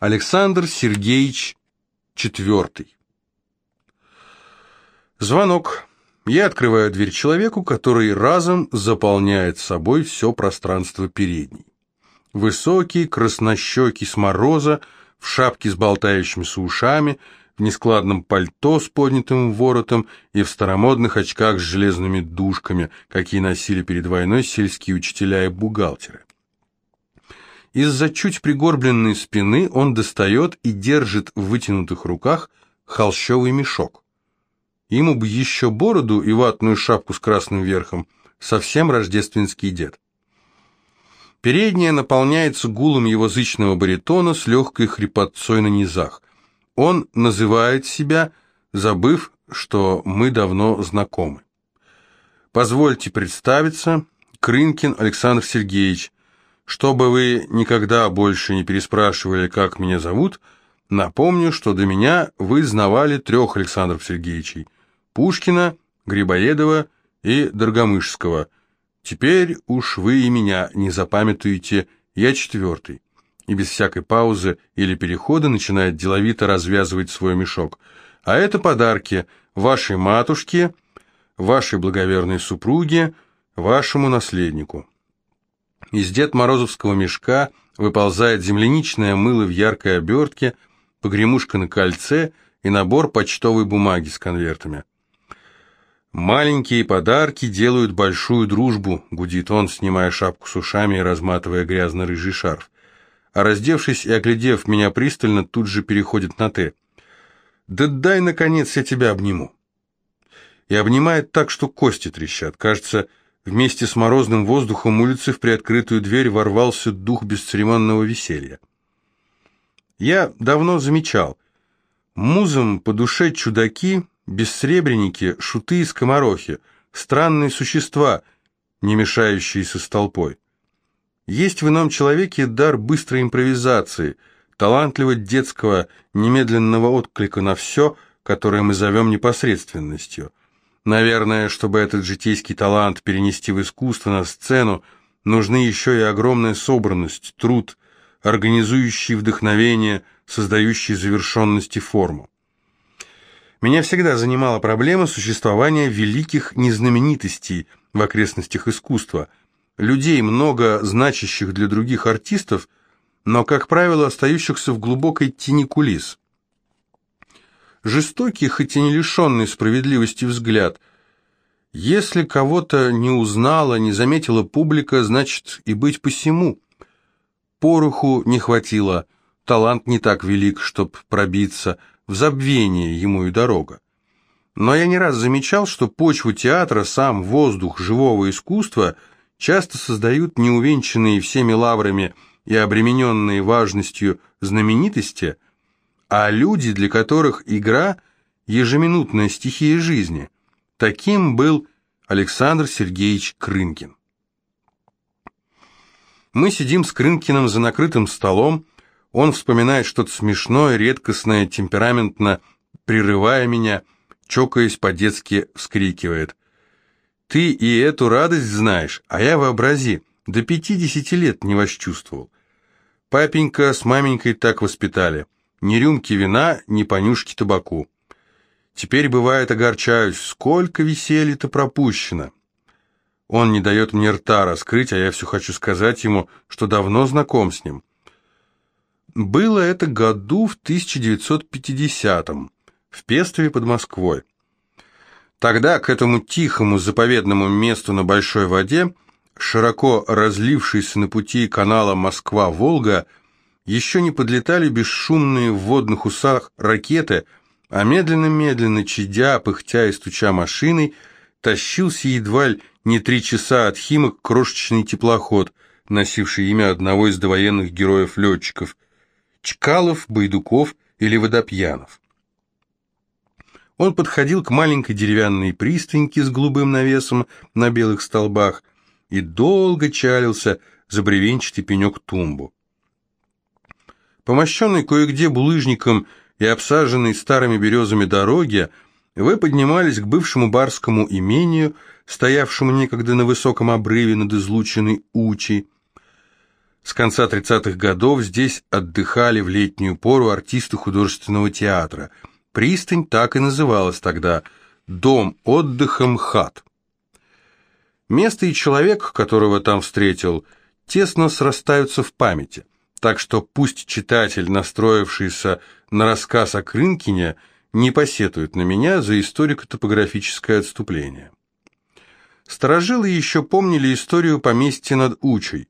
Александр Сергеевич IV. Звонок. Я открываю дверь человеку, который разом заполняет собой все пространство передней. Высокий, краснощекий с мороза, в шапке с болтающимися ушами, в нескладном пальто с поднятым воротом и в старомодных очках с железными дужками, какие носили перед войной сельские учителя и бухгалтеры. Из-за чуть пригорбленной спины он достает и держит в вытянутых руках холщовый мешок. Ему бы еще бороду и ватную шапку с красным верхом, совсем рождественский дед. Передняя наполняется гулом его зычного баритона с легкой хрипотцой на низах. Он называет себя, забыв, что мы давно знакомы. Позвольте представиться, Крынкин Александр Сергеевич. Чтобы вы никогда больше не переспрашивали, как меня зовут, напомню, что до меня вы знавали трех Александров Сергеевичей – Пушкина, Грибоедова и Доргомышского. Теперь уж вы и меня не запамятуете, я четвертый и без всякой паузы или перехода начинает деловито развязывать свой мешок. А это подарки вашей матушке, вашей благоверной супруге, вашему наследнику. Из Дед Морозовского мешка выползает земляничное мыло в яркой обертке, погремушка на кольце и набор почтовой бумаги с конвертами. «Маленькие подарки делают большую дружбу», — гудит он, снимая шапку с ушами и разматывая грязно-рыжий шарф а раздевшись и оглядев меня пристально, тут же переходит на «ты». «Да дай, наконец, я тебя обниму». И обнимает так, что кости трещат. Кажется, вместе с морозным воздухом улицы в приоткрытую дверь ворвался дух бесцеремонного веселья. Я давно замечал. Музам по душе чудаки, бессребреники, шуты и скоморохи, странные существа, не мешающиеся с толпой. Есть в ином человеке дар быстрой импровизации, талантливого детского, немедленного отклика на все, которое мы зовем непосредственностью. Наверное, чтобы этот житейский талант перенести в искусство на сцену, нужны еще и огромная собранность, труд, организующий вдохновение, создающий завершенность и форму. Меня всегда занимала проблема существования великих незнаменитостей в окрестностях искусства – людей, много значащих для других артистов, но, как правило, остающихся в глубокой тени кулис. Жестокий, хоть и не лишенный справедливости взгляд. Если кого-то не узнала, не заметила публика, значит и быть посему. Пороху не хватило, талант не так велик, чтоб пробиться, в забвение ему и дорога. Но я не раз замечал, что почву театра, сам воздух живого искусства – часто создают неувенчанные всеми лаврами и обремененные важностью знаменитости, а люди, для которых игра – ежеминутная стихия жизни. Таким был Александр Сергеевич Крынкин. Мы сидим с Крынкиным за накрытым столом, он вспоминает что-то смешное, редкостное, темпераментно, прерывая меня, чокаясь по-детски вскрикивает. Ты и эту радость знаешь, а я вообрази, до пятидесяти лет не восчувствовал. Папенька с маменькой так воспитали. Ни рюмки вина, ни понюшки табаку. Теперь, бывает, огорчаюсь, сколько веселья-то пропущено. Он не дает мне рта раскрыть, а я все хочу сказать ему, что давно знаком с ним. Было это году в 1950-м, в Пестове под Москвой. Тогда к этому тихому заповедному месту на большой воде, широко разлившейся на пути канала Москва-Волга, еще не подлетали бесшумные в водных усах ракеты, а медленно-медленно, чадя, пыхтя и стуча машиной, тащился едва ли не три часа от Химок крошечный теплоход, носивший имя одного из довоенных героев-летчиков – Чкалов, Байдуков или Водопьянов. Он подходил к маленькой деревянной пристаньке с голубым навесом на белых столбах и долго чалился за бревенчатый пенек тумбу. Помощенный кое-где булыжником и обсаженной старыми березами дороги, вы поднимались к бывшему барскому имению, стоявшему некогда на высоком обрыве над излученной Учей. С конца 30-х годов здесь отдыхали в летнюю пору артисты художественного театра. Пристань так и называлась тогда «Дом отдыха МХАТ». Место и человек, которого там встретил, тесно срастаются в памяти, так что пусть читатель, настроившийся на рассказ о Крынкине, не посетует на меня за историко-топографическое отступление. Старожилы еще помнили историю поместья над Учей.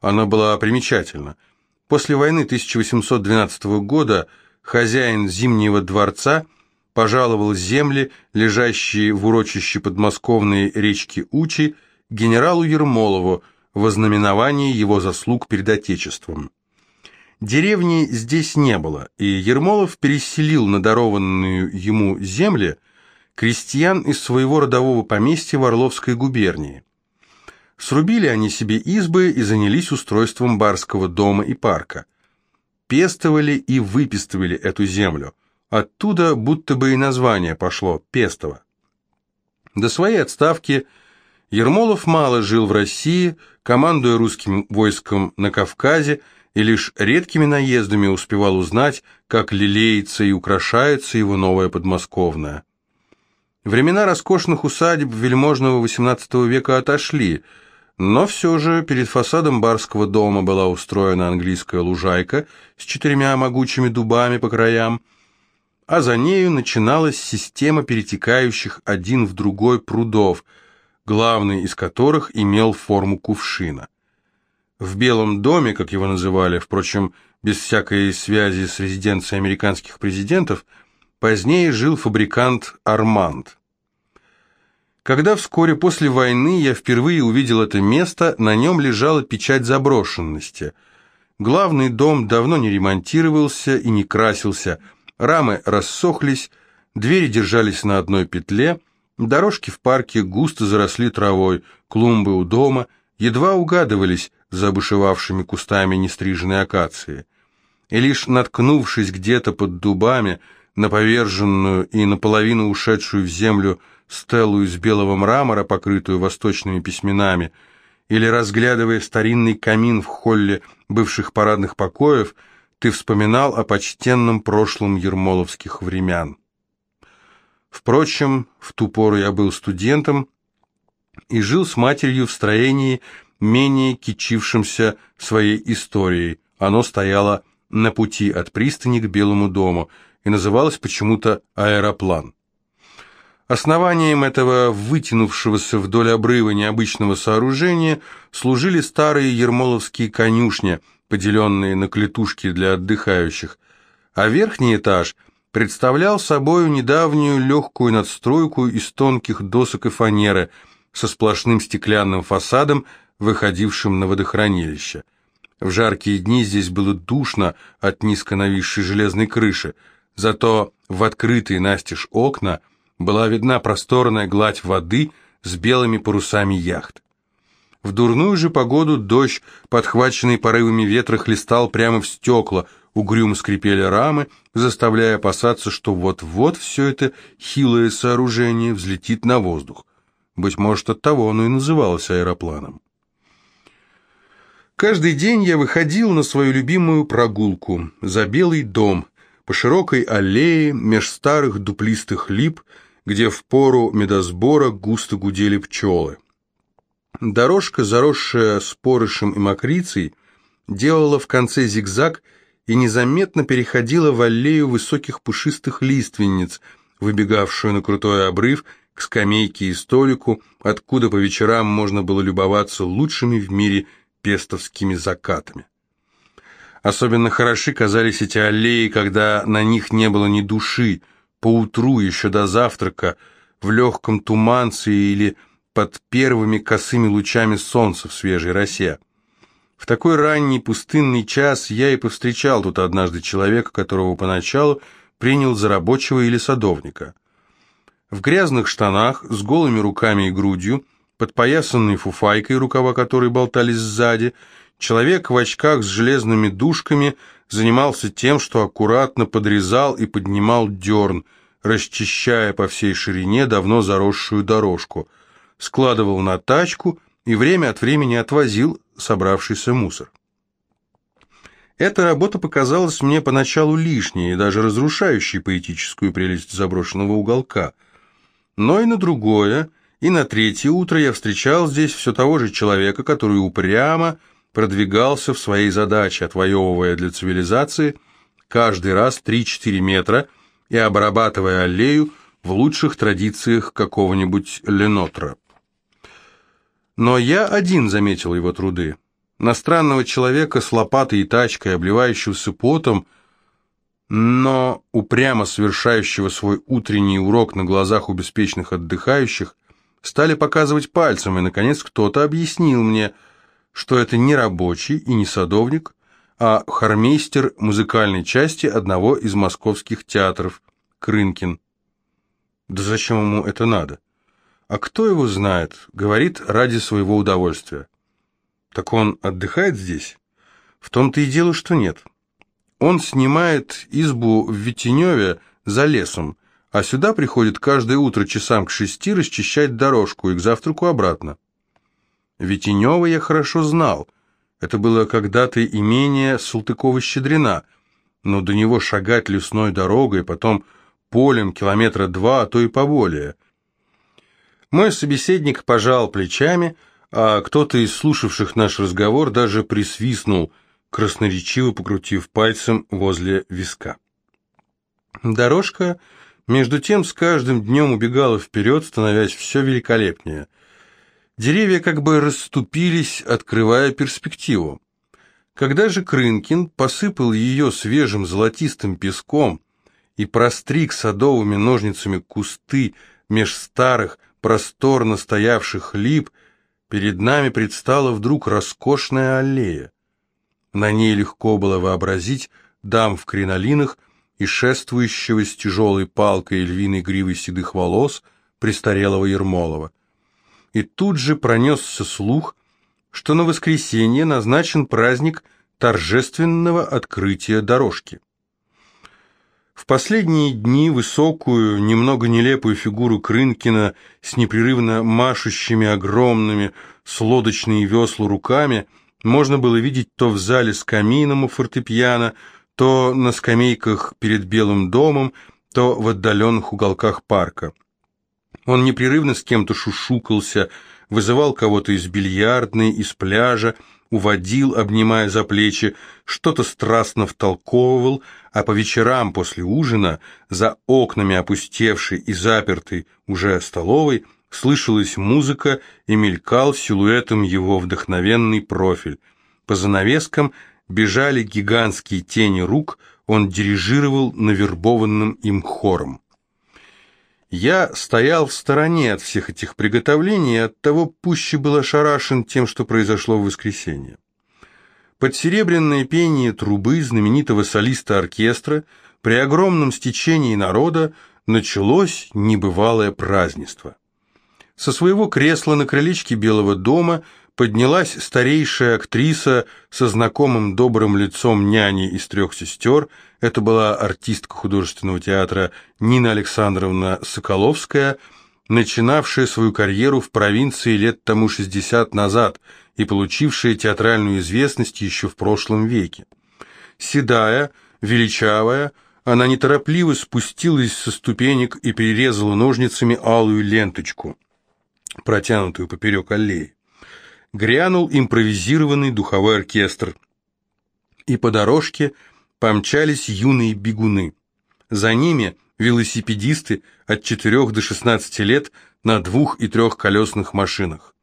Она была примечательна. После войны 1812 года хозяин Зимнего дворца пожаловал земли, лежащие в урочище подмосковной речки Учи, генералу Ермолову во знаменование его заслуг перед Отечеством. Деревни здесь не было, и Ермолов переселил на дарованную ему земли крестьян из своего родового поместья в Орловской губернии. Срубили они себе избы и занялись устройством барского дома и парка. Пестовали и выпестовали эту землю. Оттуда будто бы и название пошло «Пестово». До своей отставки – Ермолов мало жил в России, командуя русским войском на Кавказе, и лишь редкими наездами успевал узнать, как лелеется и украшается его новая подмосковная. Времена роскошных усадеб вельможного XVIII века отошли, но все же перед фасадом барского дома была устроена английская лужайка с четырьмя могучими дубами по краям, а за нею начиналась система перетекающих один в другой прудов – главный из которых имел форму кувшина. В Белом доме, как его называли, впрочем, без всякой связи с резиденцией американских президентов, позднее жил фабрикант Арманд. Когда вскоре после войны я впервые увидел это место, на нем лежала печать заброшенности. Главный дом давно не ремонтировался и не красился, рамы рассохлись, двери держались на одной петле – Дорожки в парке густо заросли травой, клумбы у дома едва угадывались за обушевавшими кустами нестриженной акации. И лишь наткнувшись где-то под дубами на поверженную и наполовину ушедшую в землю стелу из белого мрамора, покрытую восточными письменами, или разглядывая старинный камин в холле бывших парадных покоев, ты вспоминал о почтенном прошлом ермоловских времен. Впрочем, в ту пору я был студентом и жил с матерью в строении, менее кичившимся своей историей. Оно стояло на пути от пристани к Белому дому и называлось почему-то «Аэроплан». Основанием этого вытянувшегося вдоль обрыва необычного сооружения служили старые ермоловские конюшни, поделенные на клетушки для отдыхающих, а верхний этаж – представлял собою недавнюю легкую надстройку из тонких досок и фанеры со сплошным стеклянным фасадом, выходившим на водохранилище. В жаркие дни здесь было душно от низко нависшей железной крыши, зато в открытые настежь окна была видна просторная гладь воды с белыми парусами яхт. В дурную же погоду дождь, подхваченный порывами ветра, хлестал прямо в стекла – угрюмо скрипели рамы, заставляя опасаться, что вот-вот все это хилое сооружение взлетит на воздух. Быть может, от того оно и называлось аэропланом. Каждый день я выходил на свою любимую прогулку за Белый дом, по широкой аллее меж старых дуплистых лип, где в пору медосбора густо гудели пчелы. Дорожка, заросшая спорышем и мокрицей, делала в конце зигзаг и незаметно переходила в аллею высоких пушистых лиственниц, выбегавшую на крутой обрыв к скамейке и столику, откуда по вечерам можно было любоваться лучшими в мире пестовскими закатами. Особенно хороши казались эти аллеи, когда на них не было ни души, поутру еще до завтрака, в легком туманце или под первыми косыми лучами солнца в свежей росе. В такой ранний пустынный час я и повстречал тут однажды человека, которого поначалу принял за рабочего или садовника. В грязных штанах, с голыми руками и грудью, подпоясанной фуфайкой, рукава которой болтались сзади, человек в очках с железными дужками занимался тем, что аккуратно подрезал и поднимал дерн, расчищая по всей ширине давно заросшую дорожку, складывал на тачку и время от времени отвозил собравшийся мусор. Эта работа показалась мне поначалу лишней и даже разрушающей поэтическую прелесть заброшенного уголка. Но и на другое, и на третье утро я встречал здесь все того же человека, который упрямо продвигался в своей задаче, отвоевывая для цивилизации каждый раз 3-4 метра и обрабатывая аллею в лучших традициях какого-нибудь Ленотра. Но я один заметил его труды. На странного человека с лопатой и тачкой, обливающегося потом, но упрямо совершающего свой утренний урок на глазах у беспечных отдыхающих, стали показывать пальцем, и, наконец, кто-то объяснил мне, что это не рабочий и не садовник, а хормейстер музыкальной части одного из московских театров, Крынкин. Да зачем ему это надо? А кто его знает, говорит ради своего удовольствия. Так он отдыхает здесь? В том-то и дело, что нет. Он снимает избу в Витеневе за лесом, а сюда приходит каждое утро часам к шести расчищать дорожку и к завтраку обратно. Витенева я хорошо знал. Это было когда-то имение Салтыкова-Щедрина, но до него шагать лесной дорогой, потом полем километра два, а то и поболее. Мой собеседник пожал плечами, а кто-то из слушавших наш разговор даже присвистнул, красноречиво покрутив пальцем возле виска. Дорожка, между тем, с каждым днем убегала вперед, становясь все великолепнее. Деревья как бы расступились, открывая перспективу. Когда же Крынкин посыпал ее свежим золотистым песком и простриг садовыми ножницами кусты меж старых, просторно стоявших лип, перед нами предстала вдруг роскошная аллея. На ней легко было вообразить дам в кринолинах и шествующего с тяжелой палкой львиной гривой седых волос престарелого Ермолова. И тут же пронесся слух, что на воскресенье назначен праздник торжественного открытия дорожки. В последние дни высокую, немного нелепую фигуру Крынкина с непрерывно машущими огромными с лодочные весла руками можно было видеть то в зале с камином у фортепиано, то на скамейках перед Белым домом, то в отдаленных уголках парка. Он непрерывно с кем-то шушукался, вызывал кого-то из бильярдной, из пляжа, уводил, обнимая за плечи, что-то страстно втолковывал, а по вечерам после ужина за окнами опустевшей и запертой уже столовой слышалась музыка и мелькал силуэтом его вдохновенный профиль. По занавескам бежали гигантские тени рук, он дирижировал навербованным им хором. Я стоял в стороне от всех этих приготовлений, и оттого пуще был ошарашен тем, что произошло в воскресенье. Под серебряное пение трубы знаменитого солиста оркестра при огромном стечении народа началось небывалое празднество. Со своего кресла на крылечке Белого дома поднялась старейшая актриса со знакомым добрым лицом няни из трех сестер – это была артистка художественного театра Нина Александровна Соколовская, начинавшая свою карьеру в провинции лет тому 60 назад и получившая театральную известность еще в прошлом веке. Седая, величавая, она неторопливо спустилась со ступенек и перерезала ножницами алую ленточку, протянутую поперек аллеи. Грянул импровизированный духовой оркестр, и по дорожке – помчались юные бегуны. За ними велосипедисты от 4 до 16 лет на двух- и трехколесных машинах.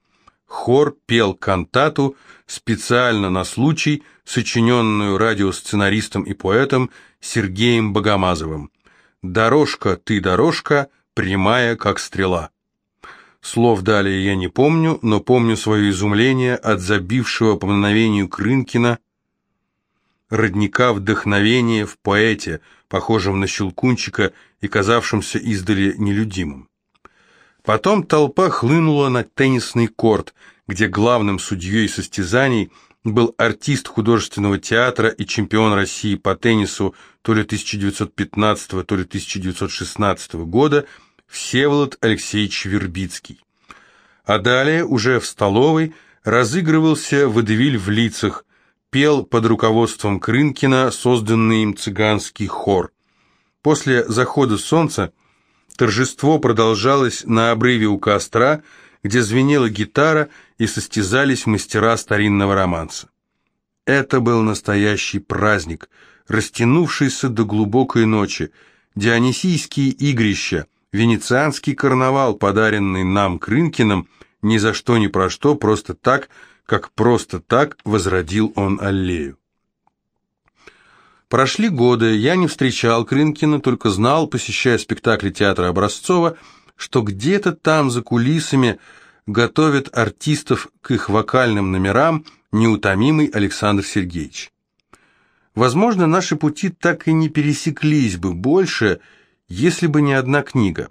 Хор пел кантату специально на случай, сочиненную радиосценаристом и поэтом Сергеем Богомазовым. «Дорожка, ты дорожка, прямая, как стрела». Слов далее я не помню, но помню свое изумление от забившего по мгновению Крынкина родника вдохновения в поэте, похожем на Щелкунчика и казавшемся издали нелюдимым. Потом толпа хлынула на теннисный корт, где главным судьей состязаний был артист художественного театра и чемпион России по теннису то ли 1915, то ли 1916 года Всеволод Алексеевич Вербицкий. А далее, уже в столовой, разыгрывался водевиль в лицах, пел под руководством Крынкина созданный им цыганский хор. После захода солнца торжество продолжалось на обрыве у костра, где звенела гитара и состязались мастера старинного романса. Это был настоящий праздник, растянувшийся до глубокой ночи, дионисийские игрища, венецианский карнавал, подаренный нам Крынкиным, ни за что ни про что, просто так, как просто так возродил он аллею. Прошли годы, я не встречал Крынкина, только знал, посещая спектакли театра Образцова, что где-то там за кулисами готовят артистов к их вокальным номерам неутомимый Александр Сергеевич. Возможно, наши пути так и не пересеклись бы больше, если бы не одна книга.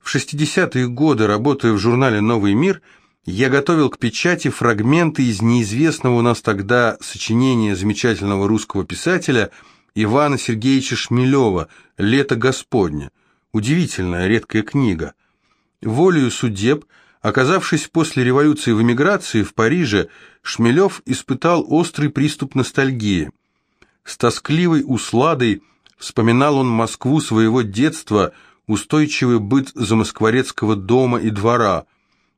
В 60-е годы, работая в журнале «Новый мир», я готовил к печати фрагменты из неизвестного у нас тогда сочинения замечательного русского писателя Ивана Сергеевича Шмелева «Лето Господне». Удивительная, редкая книга. Волею судеб, оказавшись после революции в эмиграции в Париже, Шмелев испытал острый приступ ностальгии. С тоскливой усладой вспоминал он Москву своего детства, устойчивый быт замоскворецкого дома и двора –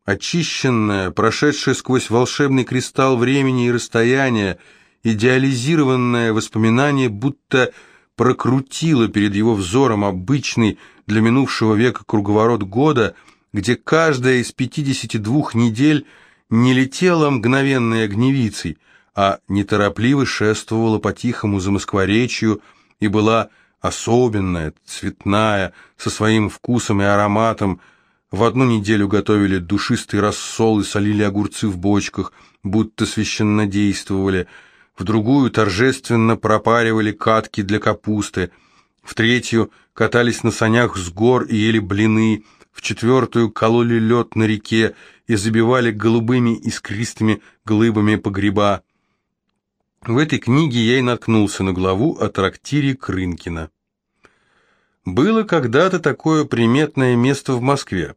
очищенная, прошедшая сквозь волшебный кристалл времени и расстояния, идеализированное воспоминание будто прокрутило перед его взором обычный для минувшего века круговорот года, где каждая из 52 недель не летела мгновенной огневицей, а неторопливо шествовала по тихому замоскворечью и была особенная, цветная, со своим вкусом и ароматом, в одну неделю готовили душистый рассол и солили огурцы в бочках, будто священно действовали, в другую торжественно пропаривали катки для капусты, в третью катались на санях с гор и ели блины, в четвертую кололи лед на реке и забивали голубыми искристыми глыбами погреба. В этой книге я и наткнулся на главу о трактире Крынкина. Было когда-то такое приметное место в Москве.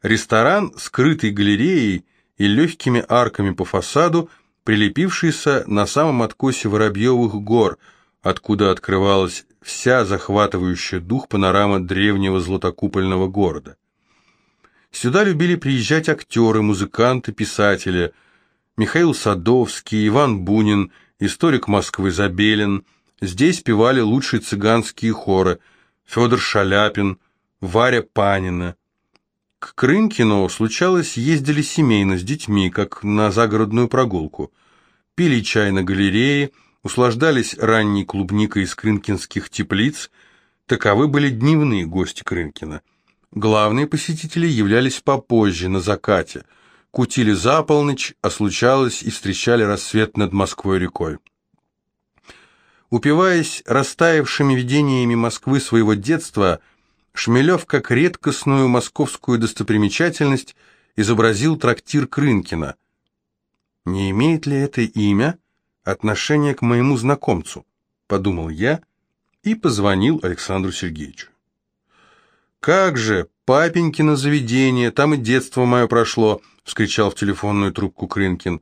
Ресторан, скрытый галереей и легкими арками по фасаду, прилепившийся на самом откосе Воробьевых гор, откуда открывалась вся захватывающая дух панорама древнего златокупольного города. Сюда любили приезжать актеры, музыканты, писатели. Михаил Садовский, Иван Бунин, историк Москвы Забелин. Здесь певали лучшие цыганские хоры – Федор Шаляпин, Варя Панина. К Крынкину, случалось, ездили семейно с детьми, как на загородную прогулку. Пили чай на галерее, услаждались ранней клубникой из крынкинских теплиц. Таковы были дневные гости Крынкина. Главные посетители являлись попозже, на закате. Кутили за полночь, а случалось и встречали рассвет над Москвой рекой. Упиваясь растаявшими видениями Москвы своего детства, Шмелев, как редкостную московскую достопримечательность, изобразил трактир Крынкина. «Не имеет ли это имя отношение к моему знакомцу?» – подумал я и позвонил Александру Сергеевичу. «Как же, папенькино заведение, там и детство мое прошло!» – вскричал в телефонную трубку Крынкин.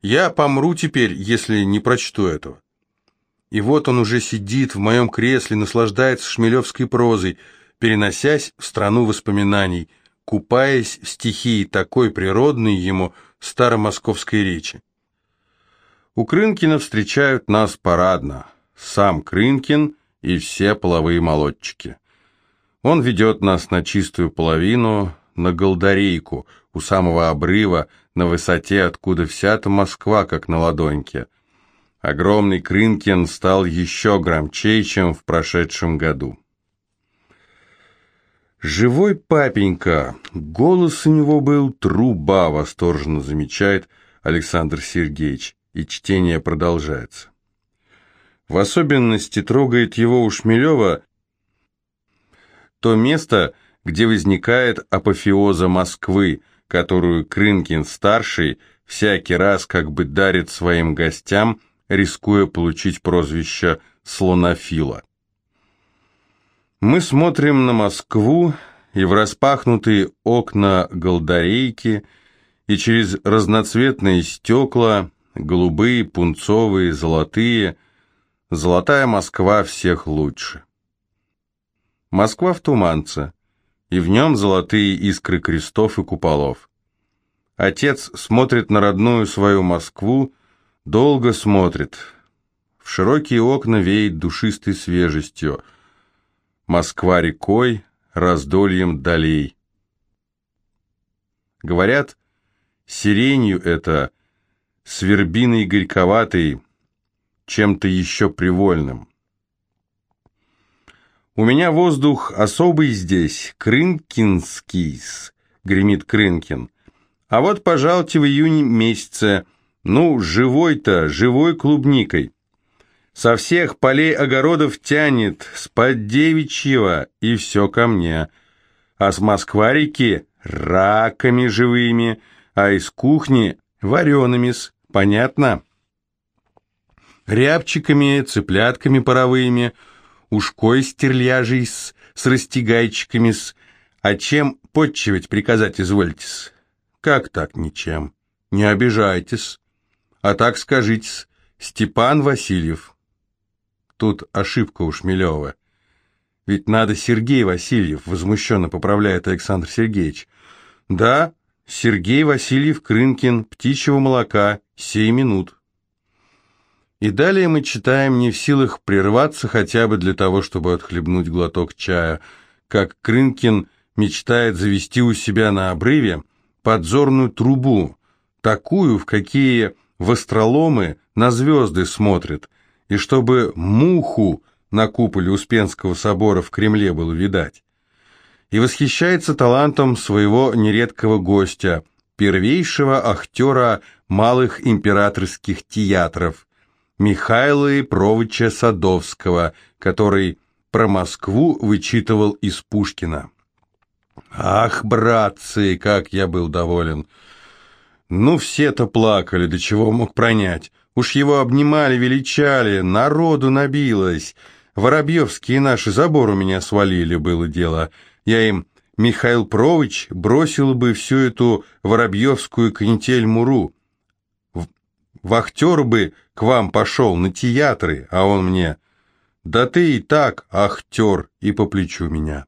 «Я помру теперь, если не прочту этого». И вот он уже сидит в моем кресле, наслаждается шмелевской прозой, переносясь в страну воспоминаний, купаясь в стихии такой природной ему старомосковской речи. У Крынкина встречают нас парадно. Сам Крынкин и все половые молодчики. Он ведет нас на чистую половину, на голдарейку, у самого обрыва, на высоте, откуда вся-то Москва, как на ладоньке – Огромный Крынкин стал еще громче, чем в прошедшем году. «Живой папенька! Голос у него был труба!» — восторженно замечает Александр Сергеевич, и чтение продолжается. В особенности трогает его у Шмелева то место, где возникает апофеоза Москвы, которую Крынкин-старший всякий раз как бы дарит своим гостям – рискуя получить прозвище «слонофила». Мы смотрим на Москву и в распахнутые окна голдарейки, и через разноцветные стекла голубые, пунцовые, золотые. Золотая Москва всех лучше. Москва в туманце, и в нем золотые искры крестов и куполов. Отец смотрит на родную свою Москву, долго смотрит. В широкие окна веет душистой свежестью. Москва рекой, раздольем долей. Говорят, сиренью это, свербиной горьковатой, чем-то еще привольным. У меня воздух особый здесь, крынкинский, гремит Крынкин. А вот, пожалуйте, в июне месяце, ну, живой-то, живой клубникой. Со всех полей огородов тянет, с поддевичьего, и все ко мне. А с Москва-реки раками живыми, а из кухни вареными-с, понятно? Рябчиками, цыплятками паровыми – ушкой стерляжий с, с растягайчиками с, а чем подчивать приказать извольтесь? Как так ничем? Не обижайтесь. А так скажитесь, Степан Васильев. Тут ошибка у Шмелева. Ведь надо Сергей Васильев, возмущенно поправляет Александр Сергеевич. Да, Сергей Васильев Крынкин, птичьего молока, сей минут. И далее мы читаем не в силах прерваться хотя бы для того, чтобы отхлебнуть глоток чая, как Крынкин мечтает завести у себя на обрыве подзорную трубу, такую, в какие востроломы на звезды смотрят, и чтобы муху на куполе Успенского собора в Кремле было видать. И восхищается талантом своего нередкого гостя, первейшего актера малых императорских театров – Михаила Ипровича Садовского, который про Москву вычитывал из Пушкина. Ах, братцы, как я был доволен! Ну, все-то плакали, до чего мог пронять. Уж его обнимали, величали, народу набилось. Воробьевские наши забор у меня свалили, было дело. Я им, Михаил Прович, бросил бы всю эту воробьевскую канитель-муру. Вахтер бы к вам пошел на театры, а он мне, да ты и так ахтер, и по плечу меня.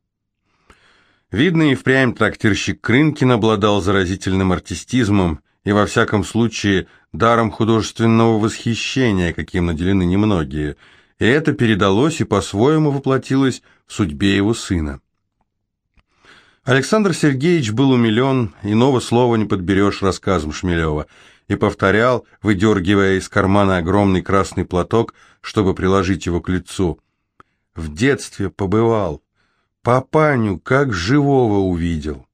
Видно, и впрямь трактирщик Крынкин обладал заразительным артистизмом и, во всяком случае, даром художественного восхищения, каким наделены немногие, и это передалось и по-своему воплотилось в судьбе его сына. Александр Сергеевич был умилен, иного слова не подберешь рассказом Шмелева – и повторял, выдергивая из кармана огромный красный платок, чтобы приложить его к лицу. «В детстве побывал. Папаню как живого увидел».